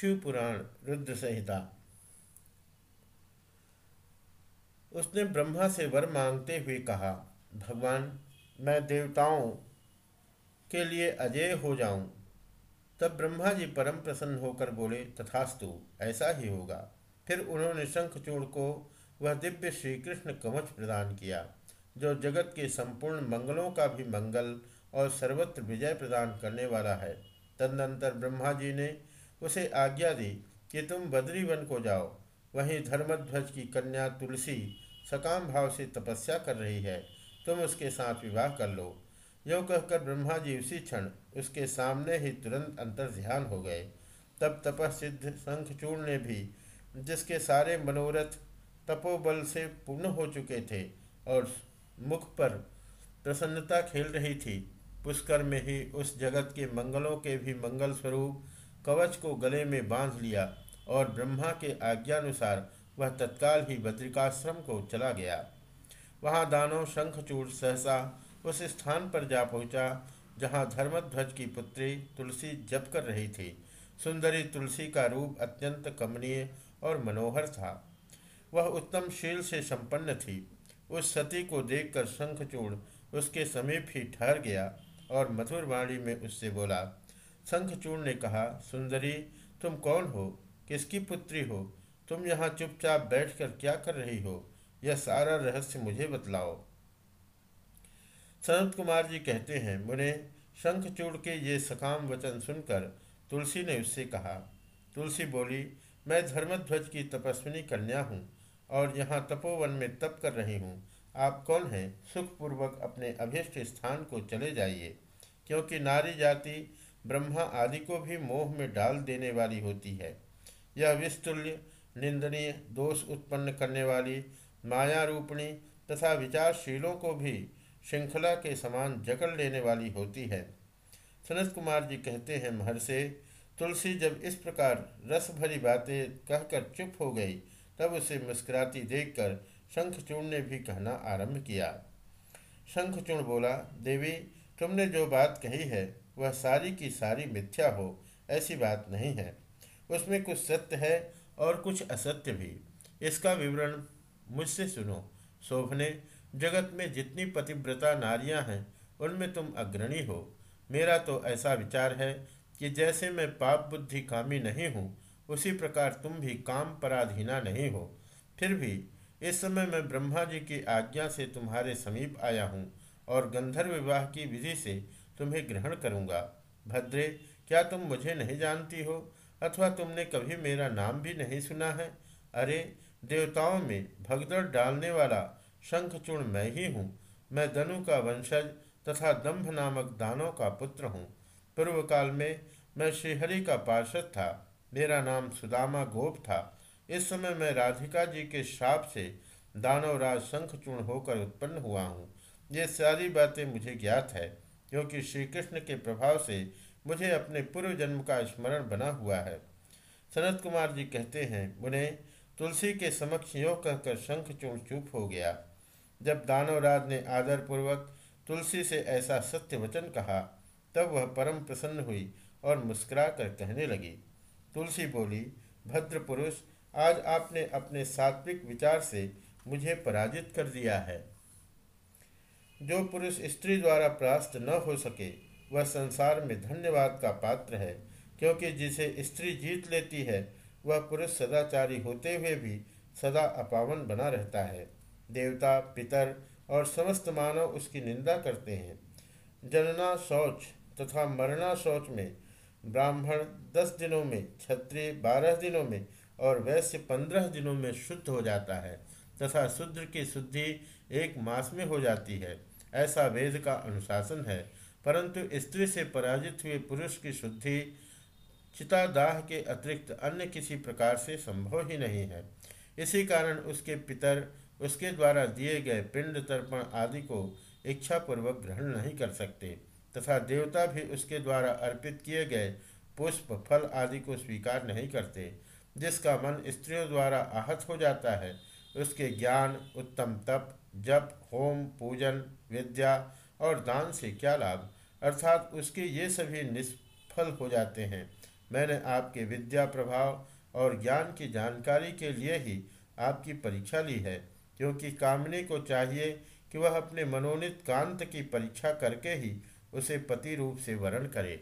शिवपुराण रुद्र संहिता। उसने ब्रह्मा से वर मांगते हुए कहा, भगवान, मैं देवताओं के लिए अजय हो जाऊँ। तब ब्रह्मा जी परम प्रसन्न होकर बोले, तथास्तु, ऐसा ही होगा। फिर उन्होंने शंखचूड़ को वह दिव्य श्री कृष्ण कवच प्रदान किया, जो जगत के संपूर्ण मंगलों का भी मंगल और सर्वत्र विजय प्रदान करने वाला है। तदनंतर ब्रह्मा जी ने उसे आज्ञा दी कि तुम बद्रीवन को जाओ। वहीं धर्मध्वज की कन्या तुलसी सकाम भाव से तपस्या कर रही है। तुम उसके साथ विवाह कर लो। यो कहकर ब्रह्मा जी उसी क्षण उसके सामने ही तुरंत अंतर ध्यान हो गए। तब तपसिद्ध शंखचूर्ण ने भी, जिसके सारे मनोरथ तपोबल से पूर्ण हो चुके थे और मुख पर प्रसन्नता खेल रही थी, पुष्कर में ही उस जगत के मंगलों के भी मंगल स्वरूप कवच को गले में बाँध लिया और ब्रह्मा के आज्ञानुसार वह तत्काल ही बद्रिकाश्रम को चला गया। वहाँ दानव शंखचूड़ सहसा उस स्थान पर जा पहुँचा, जहाँ धर्मध्वज की पुत्री तुलसी जप कर रही थी। सुंदरी तुलसी का रूप अत्यंत कमनीय और मनोहर था। वह उत्तम शील से संपन्न थी। उस सती को देखकर शंखचूड़ उसके समीप ही ठहर गया और मधुर वाणी में उससे बोला शंखचूड़ ने कहा, सुंदरी, तुम कौन हो? किसकी पुत्री हो? तुम यहाँ चुपचाप बैठकर क्या कर रही हो? यह सारा रहस्य मुझे बतलाओ। सनत कुमार जी कहते हैं, मुने शंखचूड़ के ये सकाम वचन सुनकर तुलसी ने उससे कहा, तुलसी बोली, मैं धर्मध्वज की तपस्विनी कन्या हूँ और यहाँ तपोवन में तप कर रही हूँ। आप कौन हैं? सुखपूर्वक अपने अभीष्ट स्थान को चले जाइए, क्योंकि नारी जाति ब्रह्मा आदि को भी मोह में डाल देने वाली होती है। यह विस्तुल्य, निंदनीय, दोष उत्पन्न करने वाली माया रूपणी तथा विचारशीलों को भी श्रृंखला के समान जकड़ लेने वाली होती है। सनत कुमार जी कहते हैं, महर्षे, तुलसी जब इस प्रकार रस भरी बातें कहकर चुप हो गई, तब उसे मुस्कुराती देखकर शंखचूर्ण ने भी कहना आरंभ किया। शंखचूर्ण बोला, देवी, तुमने जो बात कही है वह सारी की सारी मिथ्या हो, ऐसी बात नहीं है। उसमें कुछ सत्य है और कुछ असत्य भी। इसका विवरण मुझसे सुनो, शोभने। जगत में जितनी पतिव्रता नारियाँ हैं, उनमें तुम अग्रणी हो। मेरा तो ऐसा विचार है कि जैसे मैं पाप बुद्धि कामी नहीं हूँ, उसी प्रकार तुम भी काम पराधीना नहीं हो। फिर भी इस समय मैं ब्रह्मा जी की आज्ञा से तुम्हारे समीप आया हूँ और गंधर्व विवाह की विधि से तुम्हें ग्रहण करूँगा। भद्रे, क्या तुम मुझे नहीं जानती हो? अथवा तुमने कभी मेरा नाम भी नहीं सुना है? अरे, देवताओं में भगदड़ डालने वाला शंखचूर्ण मैं ही हूँ। मैं दनु का वंशज तथा दंभ नामक दानों का पुत्र हूँ। पूर्व काल में मैं श्रीहरि का पार्षद था। मेरा नाम सुदामा गोप था। इस समय मैं राधिका जी के श्राप से दानवराज शंखचूर्ण होकर उत्पन्न हुआ हूँ। ये सारी बातें मुझे ज्ञात है। क्योंकि श्री कृष्ण के प्रभाव से मुझे अपने पूर्व जन्म का स्मरण बना हुआ है। सनत कुमार जी कहते हैं, उन्हें तुलसी के समक्ष यो कहकर शंख शंखचूर्ण चुप हो गया। जब दानवराज ने आदरपूर्वक तुलसी से ऐसा सत्य वचन कहा, तब वह परम प्रसन्न हुई और मुस्कुरा कर कहने लगी। तुलसी बोली, भद्र पुरुष, आज आपने अपने सात्विक विचार से मुझे पराजित कर दिया है। जो पुरुष स्त्री द्वारा प्रास्त न हो सके, वह संसार में धन्यवाद का पात्र है, क्योंकि जिसे स्त्री जीत लेती है, वह पुरुष सदाचारी होते हुए भी सदा अपावन बना रहता है। देवता, पितर और समस्त मानव उसकी निंदा करते हैं। जनना शौच तथा मरना शौच में ब्राह्मण दस दिनों में, क्षत्रिय बारह दिनों में और वैश्य पंद्रह दिनों में शुद्ध हो जाता है। तथा शुद्र की शुद्धि एक मास में हो जाती है। ऐसा वेद का अनुशासन है। परंतु स्त्री से पराजित हुए पुरुष की शुद्धि चितादाह के अतिरिक्त अन्य किसी प्रकार से संभव ही नहीं है। इसी कारण उसके पितर, उसके द्वारा दिए गए पिंड तर्पण आदि को इच्छापूर्वक ग्रहण नहीं कर सकते तथा देवता भी उसके द्वारा अर्पित किए गए पुष्प, फल आदि को स्वीकार नहीं करते, जिसका मन स्त्रियों द्वारा आहत हो जाता है। उसके ज्ञान उत्तम तप, जप, होम, पूजन, विद्या और दान से क्या लाभ? अर्थात उसके ये सभी निष्फल हो जाते हैं। मैंने आपके विद्या प्रभाव और ज्ञान की जानकारी के लिए ही आपकी परीक्षा ली है, क्योंकि कामनी को चाहिए कि वह अपने मनोनीत कांत की परीक्षा करके ही उसे पति रूप से वर्ण करे।